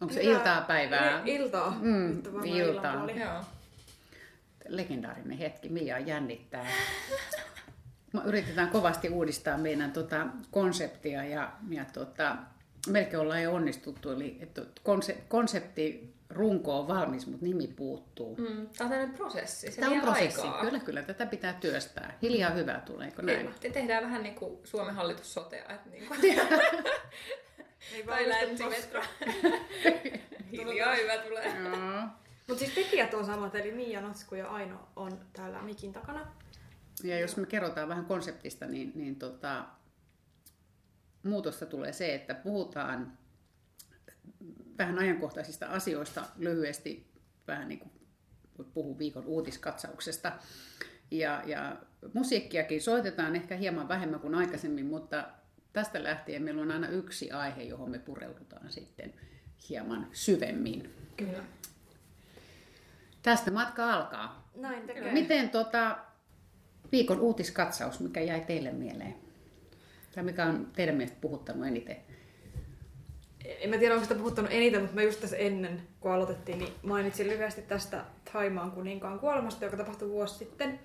Onko se iltaa päivää? Iltaa. Mm, Nyt on varmaan iltaa. Joo. Legendaarinen hetki, Mia jännittää. Me yritetään kovasti uudistaa meidän tota, konseptia ja, ja tota, melkein ollaan jo onnistuttu. Eli että konse, konsepti runko on valmis, mutta nimi puuttuu. Mm, tämä on tämmöinen prosessi. Se Tämä on prosessi. Aikaa. Kyllä, kyllä. Tätä pitää työstää. Hiljaa hyvää tuleeko näin? Te tehdään vähän niin kuin Suomen hallitus sotea, että niin kuin, Ei tai länsimetro. Hiljaa hyvä tulee. Joo. Mutta siis tekijät on samat, eli Mia Natsku ja Aino on täällä mikin takana. Ja jos me kerrotaan vähän konseptista, niin, niin tota, muutosta tulee se, että puhutaan vähän ajankohtaisista asioista lyhyesti, vähän niin kuin puhun viikon uutiskatsauksesta. Ja, ja musiikkiakin soitetaan ehkä hieman vähemmän kuin aikaisemmin, mutta tästä lähtien meillä on aina yksi aihe, johon me pureudutaan sitten hieman syvemmin. Kyllä. Tästä matka alkaa. Näin tekee. Miten tota, viikon uutiskatsaus, mikä jäi teille mieleen? Tai mikä on teidän mielestä puhuttanut eniten? En mä tiedä, onko sitä puhuttanut eniten, mutta mä just tässä ennen, kun aloitettiin, niin mainitsin lyhyesti tästä Thaimaan kuninkaan kuolemasta, joka tapahtui vuosi sitten.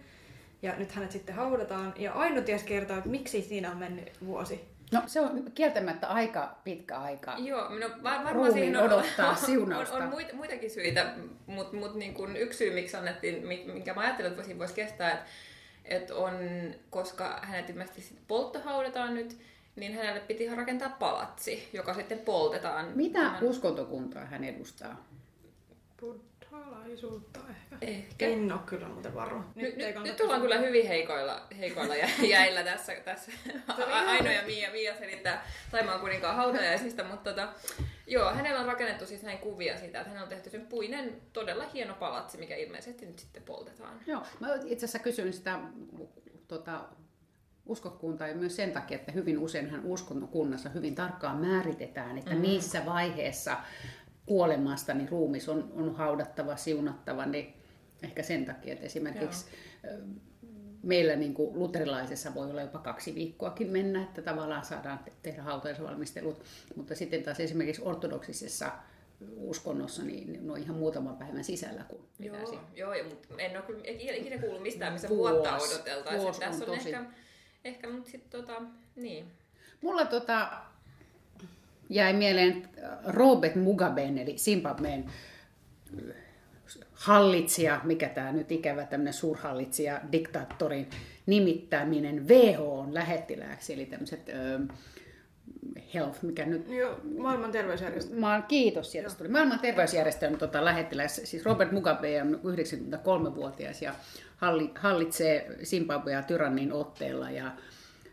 Ja nyt hänet sitten haudataan. Ja Aino ties kertoa, että miksi siinä on mennyt vuosi. No se on kieltämättä aika pitkä aika. Joo, no var, varmaan siihen on, odottaa on, siunausta. on, on muita, muitakin syitä, mutta mut niin kun yksi syy, miksi annettiin, mi- minkä mä ajattelin, että siinä voisi kestää, että et on, koska hänet ilmeisesti sit polttohaudataan nyt, niin hänelle piti ihan rakentaa palatsi, joka sitten poltetaan. Mitä Tämän- uskontokuntaa hän edustaa? Buddhalaisuutta ehkä. Ehkä. En ole kyllä muuten varma. Nyt, ei nyt, kannata nyt ollaan kyllä hyvin heikoilla, heikoilla jä- jäillä tässä. tässä. Aino ja Mia, Mia selittää Taimaan kuninkaan hautajaisista, mutta tota, joo, hänellä on rakennettu siis näin kuvia siitä, että hänellä on tehty sen puinen, todella hieno palatsi, mikä ilmeisesti nyt sitten poltetaan. Joo, mä itse asiassa kysyin sitä tota, uskokuntaa ja myös sen takia, että hyvin useinhan uskontokunnassa hyvin tarkkaan määritetään, että mm. missä vaiheessa kuolemasta niin ruumis on, on haudattava, siunattava, niin ehkä sen takia, että esimerkiksi ö, meillä niin kuin luterilaisessa voi olla jopa kaksi viikkoakin mennä, että tavallaan saadaan te- tehdä hautajaisvalmistelut, mutta sitten taas esimerkiksi ortodoksisessa uskonnossa, niin ne on ihan muutaman päivän sisällä, kun pitäisi Joo, joo ja, mutta en ole kyllä ikinä kuullut mistään, missä Vuosi. vuotta odoteltaisiin. Vuosi Tässä on on, tosi- ehkä, ehkä mutta sitten tota, niin. Mulla tota, jäi mieleen Robert Mugaben, eli Zimbabween äh, hallitsija, mikä tämä nyt ikävä tämmöinen suurhallitsija, diktaattorin nimittäminen WHOn lähettilääksi, eli tämmöiset health, mikä nyt Joo, maailman terveysjärjestö. Maan, kiitos, sieltä tuli. Maailman terveysjärjestön tota, lähettiläs, siis Robert Mugabe on 93-vuotias ja halli, hallitsee Zimbabwea tyrannin otteella. Ja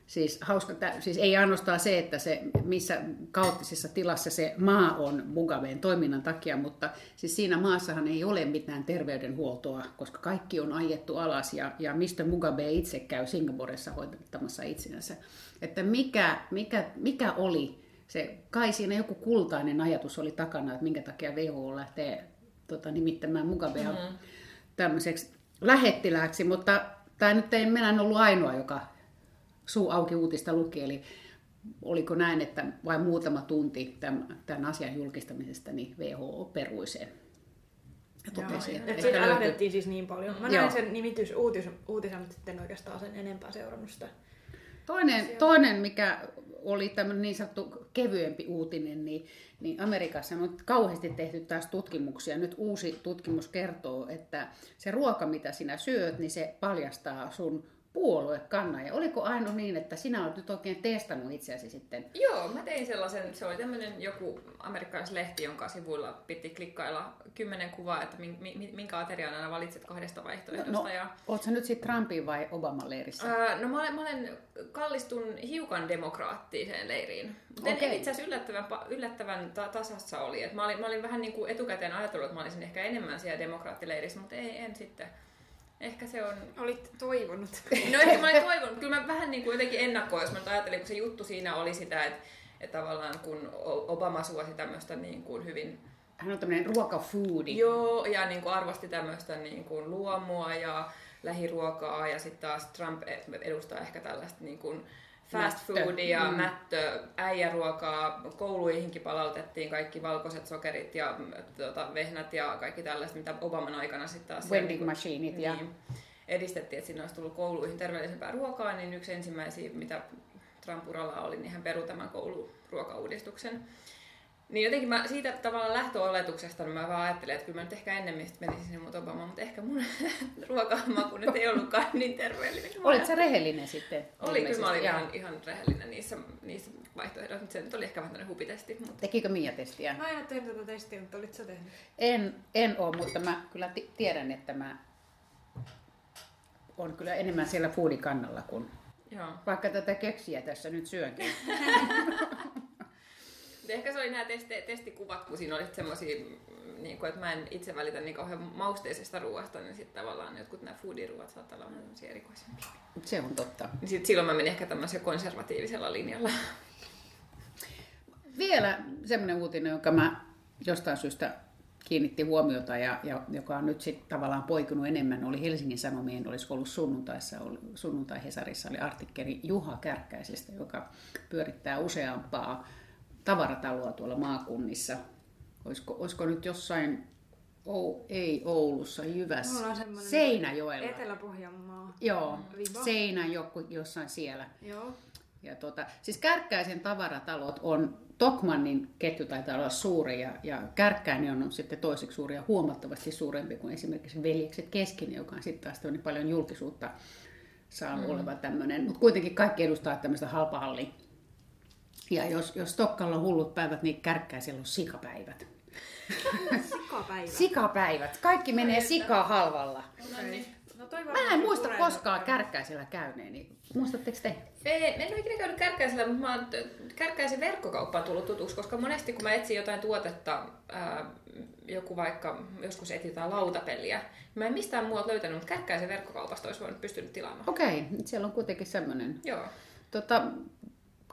siis, hauska, tä, siis ei ainoastaan se, että se, missä kaoottisessa tilassa se maa on Mugabeen toiminnan takia, mutta siis siinä maassahan ei ole mitään terveydenhuoltoa, koska kaikki on ajettu alas ja, ja mistä Mugabe itse käy Singaporessa hoitamassa itsensä. Että mikä, mikä, mikä oli se, kai siinä joku kultainen ajatus oli takana, että minkä takia WHO lähtee tota, nimittämään Mugabea mm-hmm. tämmöiseksi lähettilääksi, mutta tämä nyt ei minä ollut ainoa, joka suu auki uutista luki, eli oliko näin, että vain muutama tunti tämän, tämän asian julkistamisesta, niin WHO perui sen. Ja totesi, että Et ehkä siinä lähdettiin siis niin paljon. Mä Joo. näin sen nimitys uutis, uutisen, mutta sitten oikeastaan sen enempää seurannut sitä. Toinen, toinen, mikä oli tämmöinen niin sanottu kevyempi uutinen, niin, niin Amerikassa on kauheasti tehty taas tutkimuksia. Nyt uusi tutkimus kertoo, että se ruoka, mitä sinä syöt, niin se paljastaa sun puoluekannan. Ja oliko aino niin, että sinä olet nyt oikein testannut itseäsi sitten? Joo, mä tein sellaisen, se oli tämmöinen joku amerikkalaislehti, jonka sivuilla piti klikkailla kymmenen kuvaa, että min- mi- minkä aterian aina valitset kahdesta vaihtoehdosta. No, ja, ootko sä nyt sitten Trumpin vai Obaman leirissä? ää, no mä olen, mä olen kallistun hiukan demokraattiseen leiriin. Mutta en itse asiassa yllättävän, yllättävän ta- tasassa oli. Et mä, olin, mä olin vähän niin kuin etukäteen ajatellut, että mä olisin ehkä enemmän siellä demokraattileirissä, mutta ei, en sitten. Ehkä se on Olit toivonut. No ehkä mä olin toivonut, kyllä mä vähän niin kuin jotenkin ennakkoin, jos mä ajattelin, kun se juttu siinä oli sitä, että, että tavallaan kun Obama suosi tämmöistä niin kuin hyvin, Hän on tämmöinen ruokafoodi. joo, ja niin kuin arvosti tämmöistä niin kuin luomua ja lähiruokaa, ja sitten taas Trump edustaa ehkä tällaista niin kuin fast foodia, Mm. mättö, äijäruokaa, kouluihinkin palautettiin kaikki valkoiset sokerit ja tuota, vehnät ja kaikki tällaiset, mitä Obaman aikana sitten taas... Vending niinku- machineit ja- niin, edistettiin, että sinne olisi tullut kouluihin terveellisempää ruokaa, niin yksi ensimmäisiä, mitä Trump uralla oli, niin hän perui tämän kouluruokauudistuksen. Niin jotenkin mä siitä tavallaan lähtöoletuksesta niin mä vaan ajattelin, että kyllä mä nyt ehkä ennemmin menisin sinne mut Obamaan, mutta ehkä mun ruokamaku nyt ei ollutkaan niin terveellinen. Olit sä rehellinen sitten? oli, kyllä mä olin ihan, ihan rehellinen niissä, niissä vaihtoehdoissa, mutta se nyt oli ehkä vähän tämmöinen hupitesti. Mutta... Tekikö Mia testiä? Mä en ole tehnyt tätä testiä, mutta olit sä tehnyt? En, en ole, mutta mä kyllä ti- tiedän, että mä on kyllä enemmän siellä foodikannalla kuin Joo. vaikka tätä keksiä tässä nyt syönkin. Ehkä se oli nämä testi, testikuvat, kun siinä oli semmoisia, niin kuin, että mä en itse välitä niin kauhean mausteisesta ruoasta, niin sitten tavallaan jotkut nämä foodiruoat saattaa olla vähän semmoisia erikoisempia. Se on totta. Niin sit silloin mä menin ehkä tämmöisellä konservatiivisella linjalla. Vielä semmoinen uutinen, jonka mä jostain syystä kiinnitti huomiota ja, ja joka on nyt sitten tavallaan poikunut enemmän, oli Helsingin Sanomien, olisiko ollut sunnuntaissa, oli, sunnuntai Hesarissa oli artikkeli Juha Kärkkäisestä, joka pyörittää useampaa tavarataloa tuolla maakunnissa. Olisiko, olisiko nyt jossain, ou, ei Oulussa, Jyvässä, Seinäjoella. Etelä-Pohjanmaa. Joo, Viba. Seinäjoki jossain siellä. Joo. Ja tuota, siis Kärkkäisen tavaratalot on, Tokmannin ketju taitaa olla suuri ja, ja Kärkkäinen on sitten toiseksi suuri ja huomattavasti suurempi kuin esimerkiksi Veljekset Keskinen, joka on sitten taas tämmöinen paljon julkisuutta saanut mm. oleva tämmöinen. Mutta kuitenkin kaikki edustaa tämmöistä halpahalli. Ja jos, jos Tokkalla on hullut päivät, niin Kärkkäisellä on sikapäivät. Sikapäivä. Sikapäivät. Kaikki menee sikaa halvalla. Okei. No toi Mä en muista puree koskaan. Kärkkäisellä käyneeni. Muistatteko te? Ei, en ole ikinä käynyt kärkkäisellä, mutta mä oon kärkkäisen verkkokauppaan tullut tutuksi, koska monesti kun mä etsin jotain tuotetta, ää, joku vaikka joskus etsin jotain lautapeliä, niin mä en mistään muualta löytänyt, mutta kärkkäisen verkkokaupasta olisi voinut pystynyt tilaamaan. Okei, siellä on kuitenkin semmoinen Joo. Tota,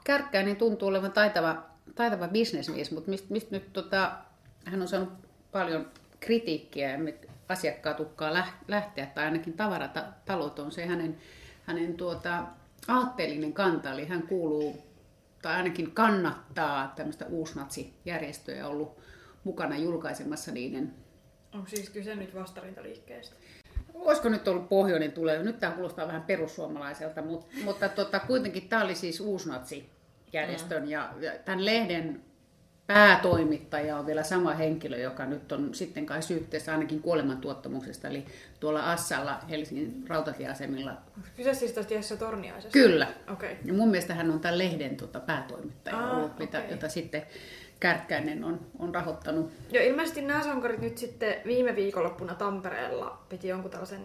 Kärkkäinen tuntuu olevan taitava, taitava bisnesmies, mutta mistä mist nyt tota, hän on saanut paljon kritiikkiä ja asiakkaat läh- lähteä, tai ainakin tavaratalot on se hänen, hänen tuota, aatteellinen kanta, eli hän kuuluu tai ainakin kannattaa tämmöistä uusnatsijärjestöä ja ollut mukana julkaisemassa niiden Onko siis kyse nyt vastarintaliikkeestä? Olisiko nyt ollut pohjoinen tulee? Nyt tämä kuulostaa vähän perussuomalaiselta, mutta, mutta tota, kuitenkin tämä oli siis uusnatsijärjestön ja, ja tämän lehden päätoimittaja on vielä sama henkilö, joka nyt on sitten kai syytteessä ainakin kuolemantuottamuksesta, eli tuolla Assalla Helsingin rautatieasemilla. Kyse siis tästä Jesse Torniaisesta? Kyllä. Okei. Ja mun mielestä hän on tämän lehden tota, päätoimittaja Aa, ollut, okei. jota sitten Kärkkäinen on, on rahoittanut. Ja ilmeisesti nämä sankarit nyt sitten viime viikonloppuna Tampereella piti jonkun tällaisen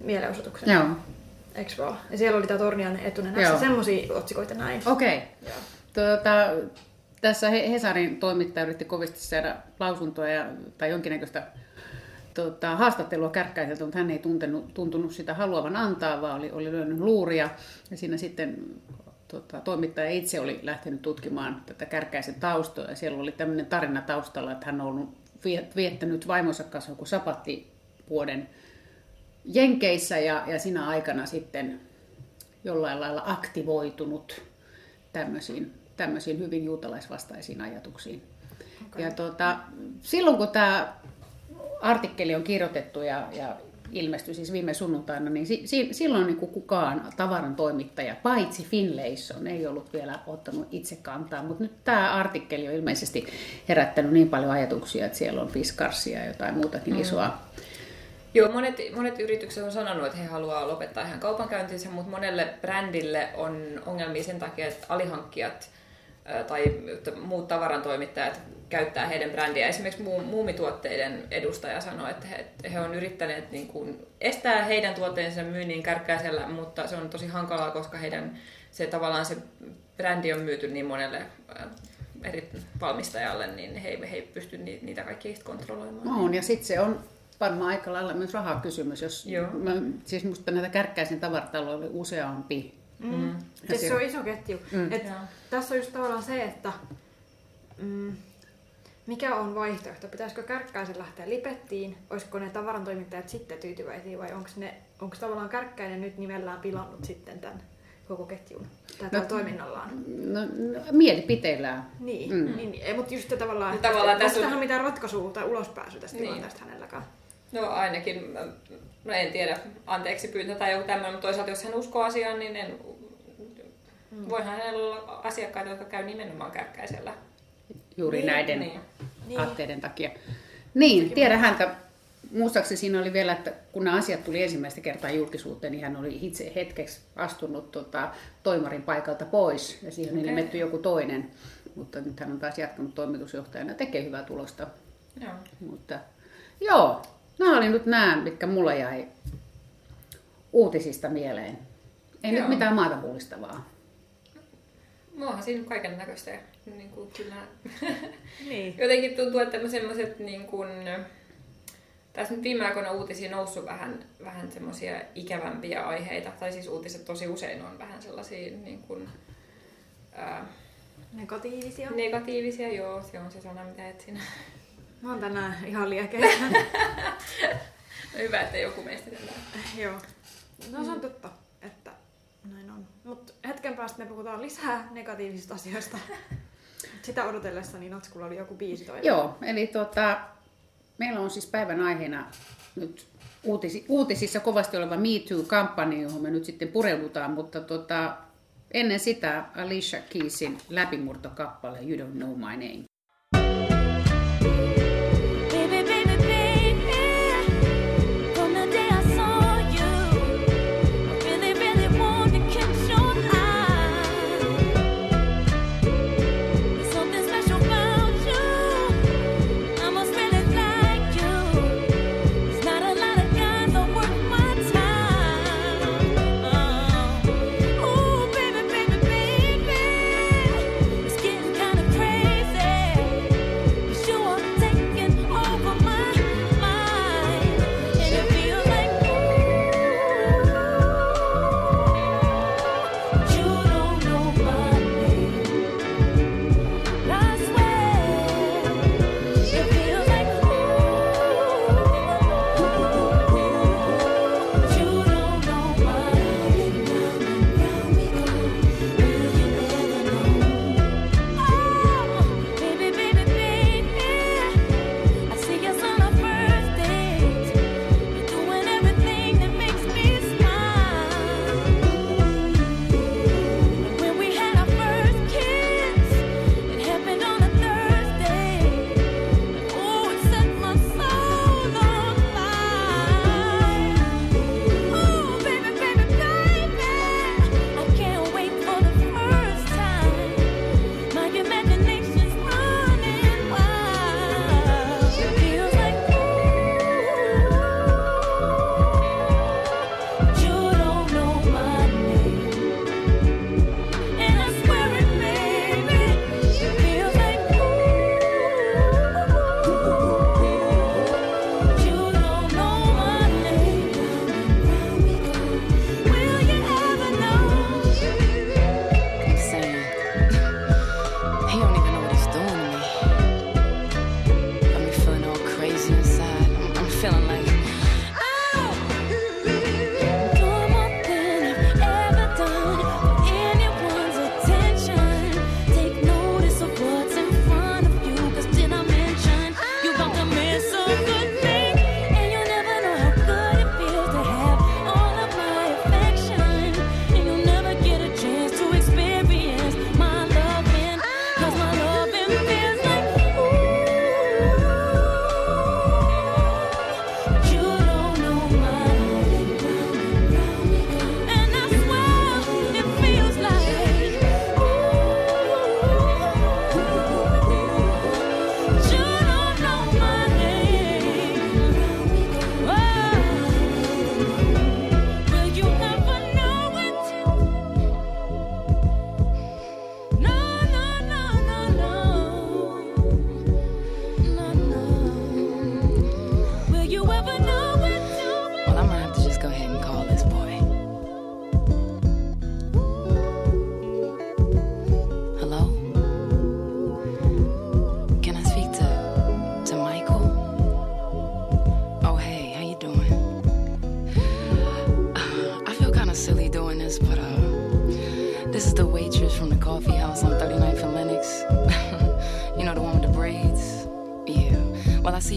mielenosoituksen. Joo, Eiks vaan? Ja siellä oli tämä Torniainen etunenässä. Joo. Semmosia otsikoita näin. okei. Okay. Joo. Tuota, tässä He- Hesarin toimittaja yritti kovasti saada lausuntoa ja, tai jonkinnäköistä tota, haastattelua Kärkkäiseltä, mutta hän ei tuntenut, tuntunut sitä haluavan antaa, vaan oli, oli lyönyt luuria. Ja siinä sitten tota, toimittaja itse oli lähtenyt tutkimaan tätä Kärkkäisen taustoa. Ja siellä oli tämmöinen tarina taustalla, että hän on ollut vie- viettänyt vaimonsa kanssa joku sapattivuoden Jenkeissä ja, ja siinä aikana sitten jollain lailla aktivoitunut tämmöisiin, tämmöisiin hyvin juutalaisvastaisiin ajatuksiin. Okay. Ja tuota, silloin kun tämä artikkeli on kirjoitettu ja, ja ilmestyi siis viime sunnuntaina, niin si, si, silloin niin kuin kukaan tavaran toimittaja, paitsi Finlayson, ei ollut vielä ottanut itse kantaa, mutta nyt tämä artikkeli on ilmeisesti herättänyt niin paljon ajatuksia, että siellä on Fiskarsia ja jotain muutakin mm. isoa. Joo, monet, monet yritykset on sanonut, että he haluaa lopettaa ihan kaupankäyntinsä, mutta monelle brändille on ongelmia sen takia, että alihankkijat tai muut tavarantoimittajat käyttää heidän brändiä. Esimerkiksi muu- muumituotteiden edustaja sanoi, että he, he on yrittäneet niin kuin estää heidän tuotteensa myynnin kärkkäisellä, mutta se on tosi hankalaa, koska heidän se tavallaan se brändi on myyty niin monelle eri valmistajalle, niin he, ei- he ei pysty ni- niitä kaikkia kontrolloimaan. On, ja sitten se on varmaan aika lailla myös rahakysymys. Jos, Joo. mä, siis musta näitä kärkkäisen tavarataloja oli useampi. Mm. Ja Siis se on iso ketju. Mm. Et tässä on just tavallaan se, että mm, mikä on vaihtoehto? Pitäisikö kärkkäisen lähteä lipettiin? Olisiko ne tavarantoimittajat sitten tyytyväisiä vai onko ne onko tavallaan kärkkäinen nyt nimellään pilannut sitten tämän koko ketjun tai no, toiminnallaan? No, no mielipiteillään. Niin, mm. niin, ei, mutta just tavallaan, että tavallaan tässä on... mitään ratkaisua tai ulospääsy tästä niin. tilanteesta hänelläkään. No ainakin, no en tiedä, anteeksi pyyntö tai joku tämmöinen, mutta toisaalta jos hän uskoo asiaan, niin en, mm. voihan hänellä olla asiakkaita, jotka käy nimenomaan kärkkäisellä. Juuri niin, näiden niin. aatteiden takia. Niin, tiedä häntä. Muistaakseni siinä oli vielä, että kun nämä asiat tuli ensimmäistä kertaa julkisuuteen, niin hän oli itse hetkeksi astunut tota, toimarin paikalta pois ja siihen okay. nimetty joku toinen. Mutta nyt hän on taas jatkanut toimitusjohtajana ja tekee hyvää tulosta. Joo. Mutta joo, nämä oli nyt nämä, mitkä mulla jäi uutisista mieleen. Ei Joo. nyt mitään maata mullistavaa. Muahan siinä kaiken näköistä. Niin kuin, kyllä. niin. Jotenkin tuntuu, että semmoiset niin kuin, tässä nyt viime aikoina uutisiin noussut vähän, vähän semmoisia ikävämpiä aiheita. Tai siis uutiset tosi usein on vähän sellaisia niin kuin, ää, Negatiivisia? Negatiivisia, joo. Se on se sana, mitä etsin. Mä oon tänään ihan liekeä. no hyvä, että joku meistä tällä. Joo. No se on totta, että näin on. Mutta hetken päästä me puhutaan lisää negatiivisista asioista. Sitä odotellessa niin Natskulla oli joku biisi toinen. Joo, eli tota, meillä on siis päivän aiheena nyt uutisi, uutisissa kovasti oleva Me Too-kampanja, johon me nyt sitten pureudutaan, mutta tota, ennen sitä Alicia Keysin läpimurtokappale You Don't Know My Name.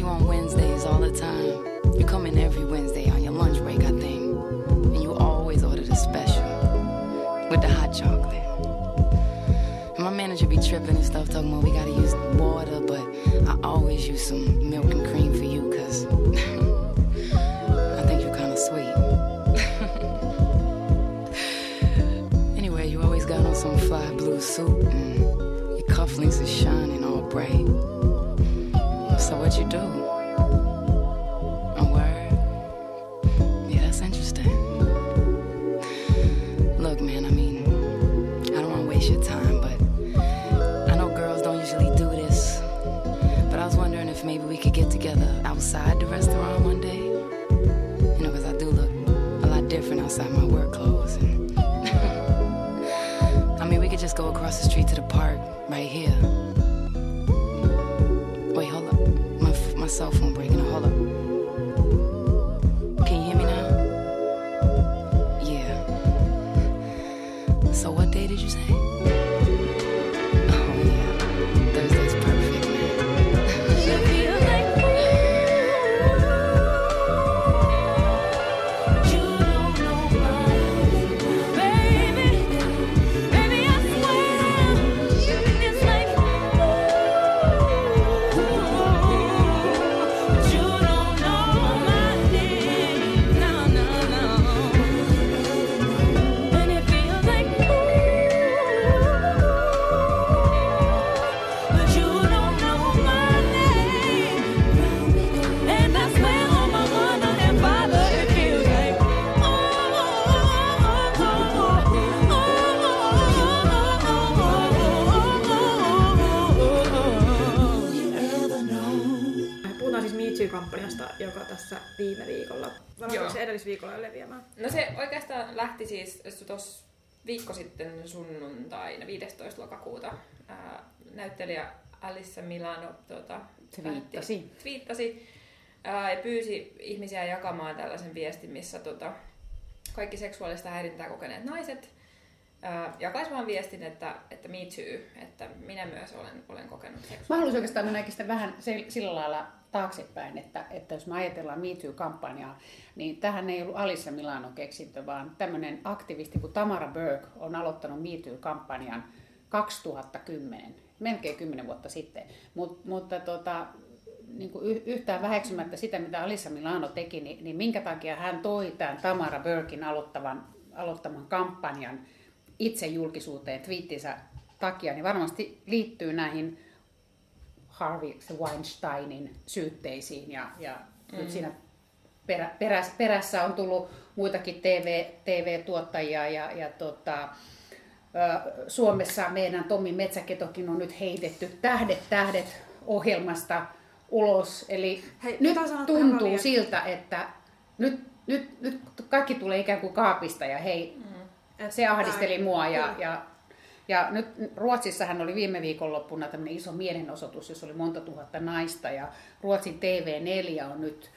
You on Wednesdays all the time. You come in every Wednesday on your lunch break, I think. And you always order the special with the hot chocolate. And my manager be tripping and stuff, talking about we gotta use water, but I always use some milk and cream for you, cause I think you're kinda sweet. anyway, you always got on some fly blue suit and your cufflinks are shining do? A word? Yeah, that's interesting. Look, man, I mean, I don't want to waste your time, but I know girls don't usually do this. But I was wondering if maybe we could get together outside the restaurant one day. You know, because I do look a lot different outside my work clothes. And I mean, we could just go across the street to the park right here. My, f- my sunnuntaina 15. lokakuuta. Ää, näyttelijä Alissa Milano tota, Twiittasi. twiittasi ää, ja pyysi ihmisiä jakamaan tällaisen viestin, missä tota, kaikki seksuaalista häirintää kokeneet naiset ää, jakaisivat viestin, että, että me too, että minä myös olen, olen kokenut seksuaalista. Mä haluaisin oikeastaan mennäkin sitä vähän sillä lailla taaksepäin, että, että jos me ajatellaan Me Too-kampanjaa, niin tähän ei ollut Alissa Milano keksintö, vaan tämmöinen aktivisti kuin Tamara Berg on aloittanut Me Too-kampanjan 2010, melkein 10 vuotta sitten. Mut, mutta tota, niin kuin yhtään väheksymättä sitä, mitä Alissa Milano teki, niin, niin minkä takia hän toi tämän Tamara Bergin aloittavan, aloittaman kampanjan itse julkisuuteen twiittinsä takia, niin varmasti liittyy näihin Harvey Weinsteinin syytteisiin ja, ja mm. nyt siinä perä, peräs, perässä on tullut muitakin TV, TV-tuottajia ja, ja tota, Suomessa meidän Tommi Metsäketokin on nyt heitetty Tähdet tähdet ohjelmasta ulos. Eli Hei, nyt tuntuu väliin, siltä, että nyt, nyt, nyt kaikki tulee ikään kuin kaapista ja hei, Et se ahdisteli näin. mua ja, ja, ja nyt Ruotsissahan oli viime viikonloppuna tämmöinen iso mielenosoitus, jossa oli monta tuhatta naista ja Ruotsin TV4 on nyt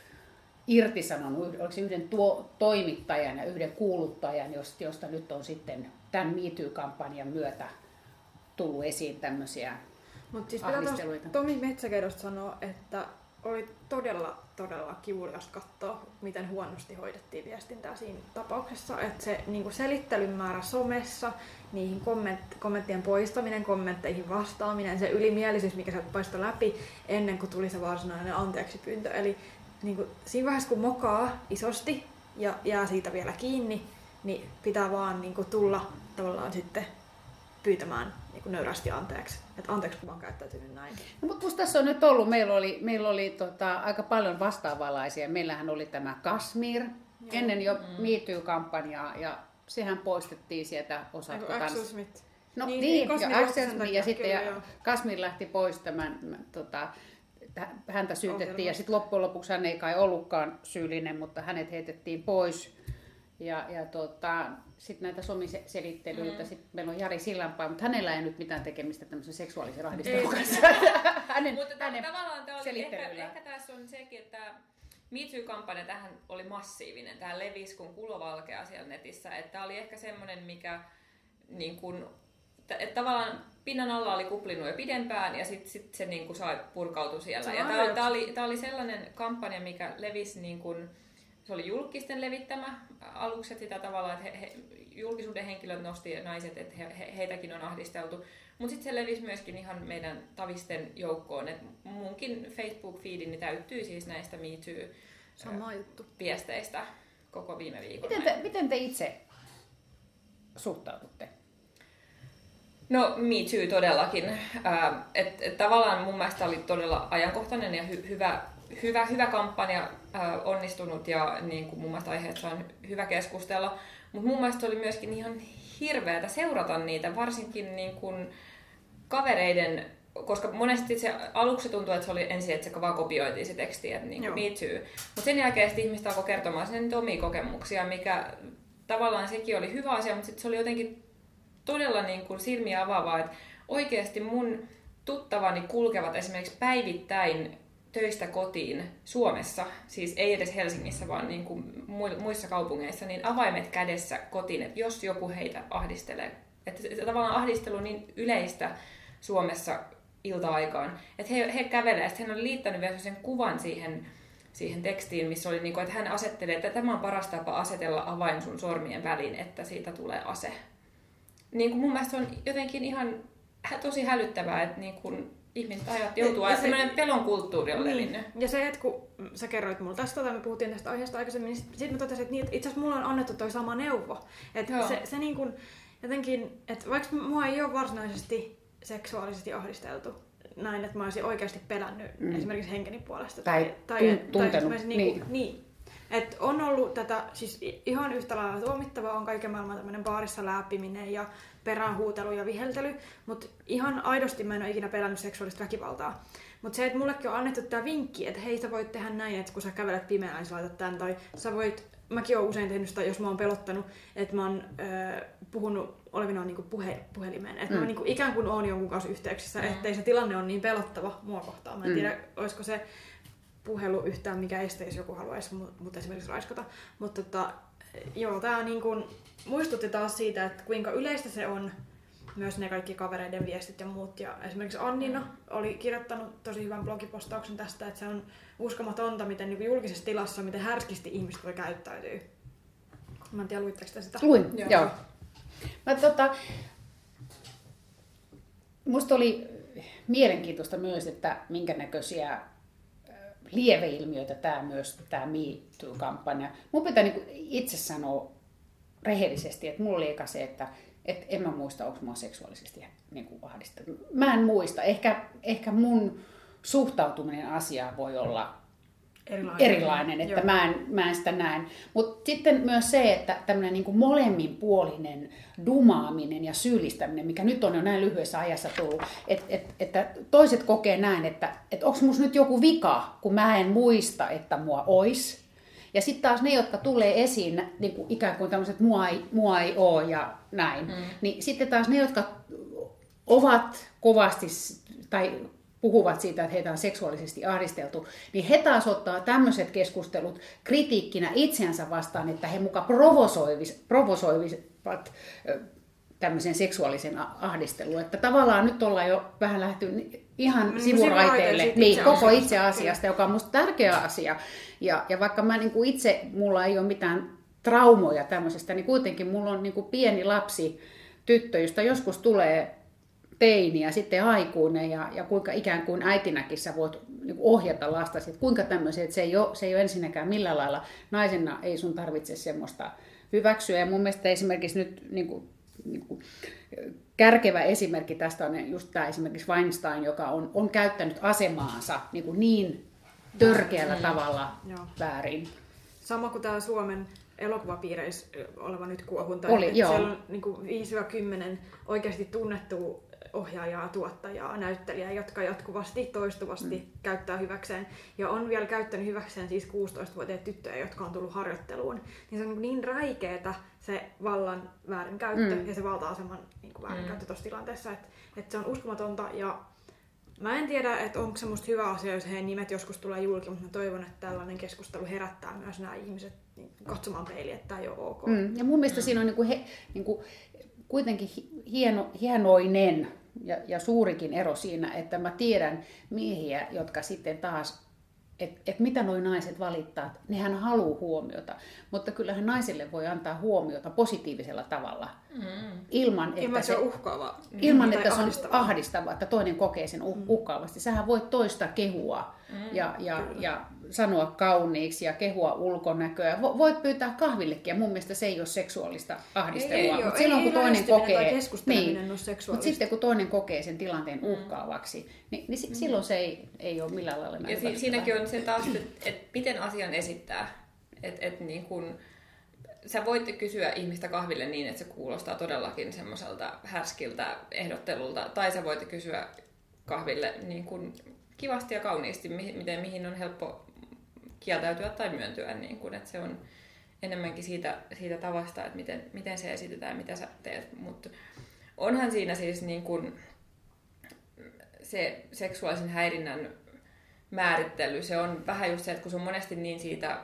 irtisanonut, oliko se yhden tuo, toimittajan ja yhden kuuluttajan, josta, nyt on sitten tämän MeToo-kampanjan myötä tullut esiin tämmöisiä Mutta siis pitää Tomi Metsäkedosta sanoa, että oli todella, todella kivulias katsoa, miten huonosti hoidettiin viestintää siinä tapauksessa. Että se niin selittelyn määrä somessa, niihin komment, kommenttien poistaminen, kommentteihin vastaaminen, se ylimielisyys, mikä sieltä paistoi läpi ennen kuin tuli se varsinainen anteeksi pyyntö. Eli niin kuin, siinä vaiheessa, kun mokaa isosti ja jää siitä vielä kiinni, niin pitää vaan niin kuin, tulla tavallaan sitten pyytämään niin kuin nöyrästi anteeksi. Että anteeksi, kun mä oon käyttäytynyt näin. No, mutta musta tässä on nyt ollut, meillä oli, meillä oli tota, aika paljon vastaavalaisia. Meillähän oli tämä Kasmir ennen jo mm. MeToo-kampanjaa ja sehän poistettiin sieltä, kans... Axel Smith. No Niin, niin, niin, niin Kasmir ja Smith takia, ja sitten kyllä, ja joo. Kasmir lähti pois tämän, mä, tota, tä- häntä syytettiin ja Ohjelmasta. sitten loppujen lopuksi hän ei kai ollutkaan syyllinen, mutta hänet heitettiin pois. Ja, ja tota, sitten näitä somiselittelyitä, mm. sitten meillä on Jari Sillanpää, mutta hänellä ei nyt mitään tekemistä tämmöisen seksuaalisen ahdistelun kanssa. hänen, Mutta ta- hänen tavallaan tämä oli, ehkä, ehkä tässä on sekin, että Me Too-kampanja tähän oli massiivinen. Tämä levisi kuin kulovalkea siellä netissä. Että tämä oli ehkä semmoinen, mikä niin kuin, että tavallaan pinnan alla oli kuplinut jo pidempään ja sitten sit se niinku sai purkautua siellä. Se ja tämä, tämä, oli, tämä oli sellainen kampanja, mikä levisi niin kuin, se oli julkisten levittämä aluksi että sitä tavalla, että he, he, julkisuuden henkilöt nosti naiset, että he, he, heitäkin on ahdisteltu. Mutta sitten se levisi myöskin ihan meidän tavisten joukkoon, että munkin Facebook-feedini täyttyy siis näistä Me Too Sama juttu. viesteistä koko viime viikon. Miten te, miten te itse suhtaudutte? No Me Too todellakin. Ää, et, et tavallaan mun mielestä oli todella ajankohtainen ja hy, hyvä, hyvä, hyvä kampanja, ää, onnistunut ja niin kuin mun mielestä aiheesta on hyvä keskustella. Mutta mun mielestä oli myöskin ihan hirveätä seurata niitä, varsinkin niin kuin kavereiden, koska monesti se aluksi tuntui, että se oli ensin, että se vaan kopioitiin se teksti, että niin Me Too. Mutta sen jälkeen sitten ihmiset alkoi kertomaan niitä omia kokemuksia, mikä tavallaan sekin oli hyvä asia, mutta sitten se oli jotenkin todella niin kuin silmiä avaavaa, että oikeasti mun tuttavani kulkevat esimerkiksi päivittäin töistä kotiin Suomessa, siis ei edes Helsingissä, vaan niin kuin mu- muissa kaupungeissa, niin avaimet kädessä kotiin, että jos joku heitä ahdistelee. Että se, se tavallaan ahdistelu on niin yleistä Suomessa ilta-aikaan, että he, he kävelee, ja sitten hän oli liittänyt vielä sen kuvan siihen, siihen tekstiin, missä oli, niin kuin, että hän asettelee, että tämä on paras tapa asetella avain sun sormien väliin, että siitä tulee ase niin kuin mun mielestä se on jotenkin ihan tosi hälyttävää, että niin kuin ihmiset ajat joutuu, Ja että se- pelon kulttuuri on levinnyt. Niin. Ja se, että kun sä kerroit mulle tästä, tai me puhuttiin tästä aiheesta aikaisemmin, niin sitten sit mä totesin, että, niin, että itse asiassa mulla on annettu toi sama neuvo. Että se, se niin kuin, jotenkin, että vaikka mua ei ole varsinaisesti seksuaalisesti ahdisteltu, näin, että mä olisin oikeasti pelännyt mm. esimerkiksi henkeni puolesta. Tai tai, tai, tuntenut, tai niin. Niin. niin. Et on ollut tätä, siis ihan yhtä lailla tuomittavaa on kaiken maailman tämmöinen baarissa läppiminen ja peräänhuutelu ja viheltely, mutta ihan aidosti mä en ole ikinä pelännyt seksuaalista väkivaltaa. Mutta se, että mullekin on annettu tämä vinkki, että hei sä voit tehdä näin, että kun sä kävelet pimeällä, niin sä laitat tämän, tai sä voit, mäkin olen usein tehnyt sitä, jos mä oon pelottanut, että mä oon äh, puhunut olevinaan niinku puhe, puhelimeen. Että mm. mä niinku ikään kuin oon jonkun kanssa yhteyksissä, mm. ettei se tilanne ole niin pelottava mua kohtaan. Mä en Mm. tiedä, olisiko se puhelu yhtään mikä este, jos joku haluaisi mut, mut esimerkiksi raiskata. Mutta tota, joo, tää niin kun muistutti taas siitä, että kuinka yleistä se on myös ne kaikki kavereiden viestit ja muut. Ja esimerkiksi Annina oli kirjoittanut tosi hyvän blogipostauksen tästä, että se on uskomatonta, miten niin julkisessa tilassa, miten härskisti ihmiset voi käyttäytyä. Mä en tiedä, luitteko te sitä? Luin, joo. joo. Mä, tota, musta oli mielenkiintoista myös, että minkä näköisiä lieveilmiöitä tämä myös, tämä Me Too-kampanja. Mun pitää niin itse sanoa rehellisesti, että mulla oli eka se, että et en mä muista, onko mua seksuaalisesti niin kuin ahdisteltu. Mä en muista. Ehkä, ehkä mun suhtautuminen asiaan voi olla Erilainen. erilainen, että Joo. mä en, mä en sitä näen. Mutta sitten myös se, että tämmöinen niin molemminpuolinen dumaaminen ja syyllistäminen, mikä nyt on jo näin lyhyessä ajassa tullut, et, et, että toiset kokee näin, että et onko musta nyt joku vika, kun mä en muista, että mua ois. Ja sitten taas ne, jotka tulee esiin niin kuin ikään kuin tämmöiset mua ei, mua ei oo ja näin, mm. niin sitten taas ne, jotka ovat kovasti tai puhuvat siitä, että heitä on seksuaalisesti ahdisteltu, niin he taas ottaa tämmöiset keskustelut kritiikkinä itseänsä vastaan, että he muka provosoivis, provosoivat ö, tämmöisen seksuaalisen a- ahdistelun. Että tavallaan nyt ollaan jo vähän lähty ihan Niin, sivuraiteille, siitä niin, itse koko itse asiasta, joka on musta tärkeä asia. Ja, ja vaikka mä niin kuin itse, mulla ei ole mitään traumoja tämmöisestä, niin kuitenkin mulla on niin kuin pieni lapsi, tyttö, josta joskus tulee teini ja sitten aikuinen ja, ja kuinka ikään kuin äitinäkin sä voit niin ohjata lasta, että kuinka tämmöisiä, että se ei, ole, se ei ole ensinnäkään millään lailla, naisena ei sun tarvitse semmoista hyväksyä. Ja mun mielestä esimerkiksi nyt niin kuin, niin kuin, kärkevä esimerkki tästä on just tämä esimerkiksi Weinstein, joka on, on käyttänyt asemaansa niin, kuin niin törkeällä tavalla Joo. väärin. Sama kuin tämä Suomen elokuvapiireissä oleva nyt kuohunta. Oli, että joo. Siellä on niin 5-10 oikeasti tunnettua ohjaajaa, tuottajaa, näyttelijää, jotka jatkuvasti, toistuvasti mm. käyttää hyväkseen. Ja on vielä käyttänyt hyväkseen siis 16-vuotiaita tyttöjä, jotka on tullut harjoitteluun. Niin se on niin räikeetä se vallan väärinkäyttö mm. ja se valta-aseman niin kuin väärinkäyttö tuossa tilanteessa, että, että se on uskomatonta. Ja Mä en tiedä, että onko se musta hyvä asia, jos heidän nimet joskus tulee julki, mutta mä toivon, että tällainen keskustelu herättää myös nämä ihmiset niin katsomaan peiliin, että tämä ei ole ok. Mm. Ja mun mielestä mm. siinä on niinku he, niinku, kuitenkin hi- hieno, hienoinen ja, ja suurikin ero siinä, että mä tiedän miehiä, jotka sitten taas että et mitä nuo naiset valittaa, nehän haluaa huomiota, mutta kyllähän naisille voi antaa huomiota positiivisella tavalla, mm. ilman, että Ilman, se, se on uhkaava. ilman, että se on ahdistavaa. ahdistavaa, että toinen kokee sen uh- uhkaavasti. Sähän voit toista kehua ja, ja, ja sanoa kauniiksi ja kehua ulkonäköä. Vo- Voit pyytää kahvillekin ja mun mielestä se ei ole seksuaalista ahdistelua. Ei, ei Mut silloin Ei- kun toinen kokee, ole mutta sitten kun toinen kokee sen tilanteen uhkaavaksi, niin, niin si- silloin se ei, ei ole millään lailla Ja si- siinäkin on se taas, että et miten asian esittää. Että et niin kun, sä voit kysyä ihmistä kahville niin, että se kuulostaa todellakin semmoiselta härskiltä ehdottelulta, tai sä voit kysyä kahville niin kun kivasti ja kauniisti, miten, mihin on helppo kieltäytyä tai myöntyä. Niin kun, että se on enemmänkin siitä, siitä tavasta, että miten, miten se esitetään, mitä sä teet. Mutta onhan siinä siis niin kun, se seksuaalisen häirinnän määrittely, se on vähän just se, että kun se on monesti niin siitä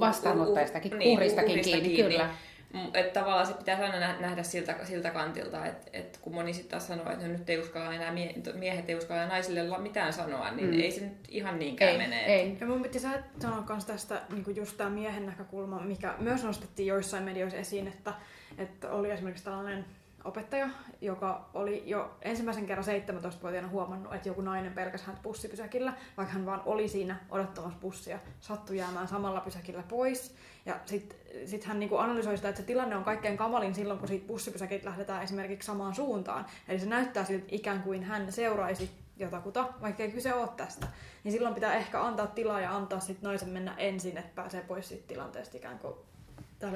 Vastaanottajastakin, uh- uhristakin uhrista kiinni, kyllä. Mm, Että tavallaan se pitäisi aina nä- nähdä siltä, siltä kantilta, että, että kun moni sitten taas sanoo, että no nyt ei uskalla enää mie- miehet ei uskalla naisille mitään sanoa, niin Mm. ei se nyt ihan niinkään Ei, mene. ei. Ja mun piti sanoa myös tästä niin just tämä miehen näkökulma, mikä myös nostettiin joissain medioissa esiin, että, että oli esimerkiksi tällainen opettaja, joka oli jo ensimmäisen kerran 17-vuotiaana huomannut, että joku nainen pelkäsi häntä bussipysäkillä, vaikka hän vaan oli siinä odottamassa bussia, sattui jäämään samalla pysäkillä pois. Ja sitten sit hän niinku analysoi sitä, että se tilanne on kaikkein kamalin silloin, kun siitä bussipysäkiltä lähdetään esimerkiksi samaan suuntaan. Eli se näyttää siltä ikään kuin hän seuraisi jotakuta, vaikka ei kyse ole tästä. Niin silloin pitää ehkä antaa tilaa ja antaa sit naisen mennä ensin, että pääsee pois siitä tilanteesta ikään kuin